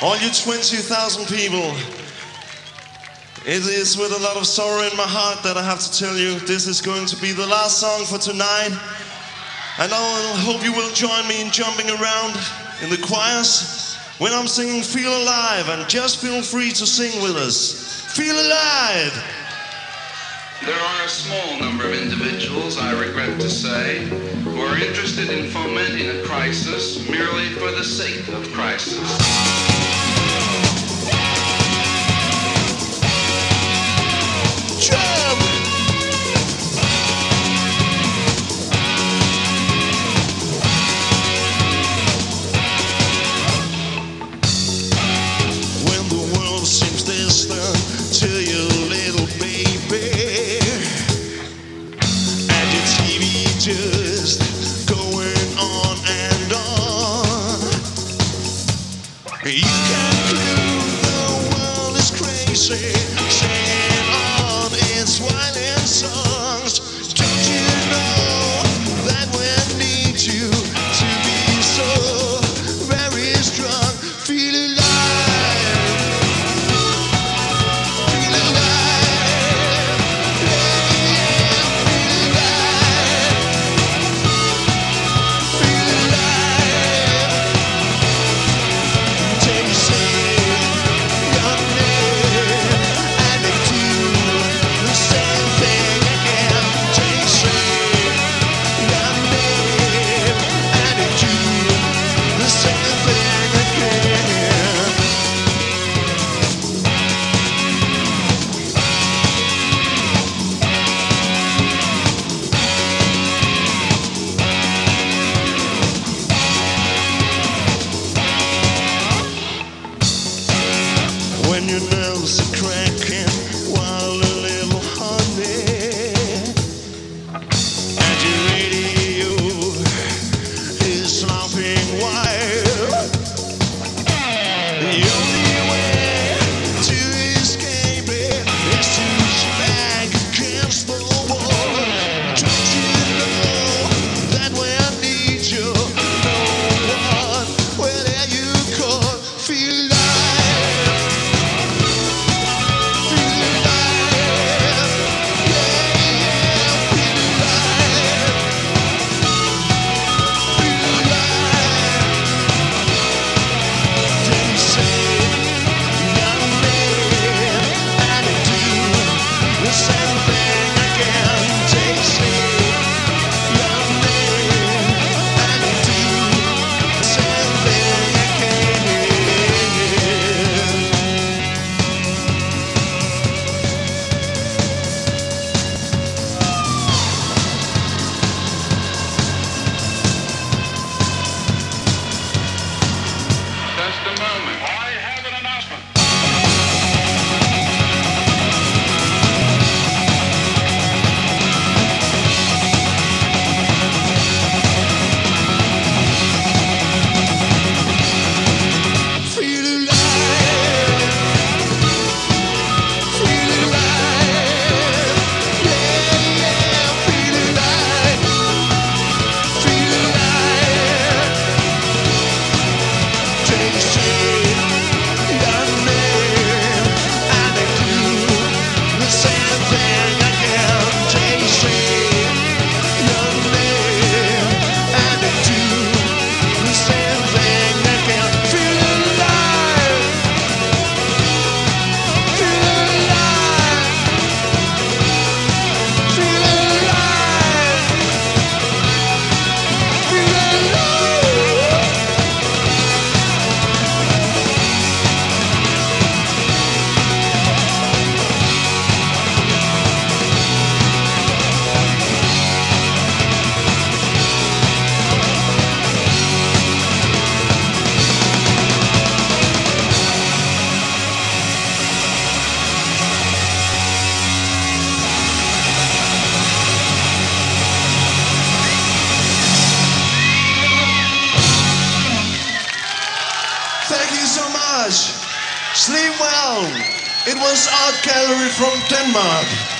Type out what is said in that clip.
All you 20,000 people. It is with a lot of sorrow in my heart that I have to tell you this is going to be the last song for tonight. And I hope you will join me in jumping around in the choirs when I'm singing Feel Alive and just feel free to sing with us. Feel alive! There are a small number of individuals, I regret to say, who are interested in fomenting a crisis merely for the sake of crisis. Going on and on. You can prove the world is crazy, on its violent songs. Don't much. Sleep well. It was Art Gallery from Denmark.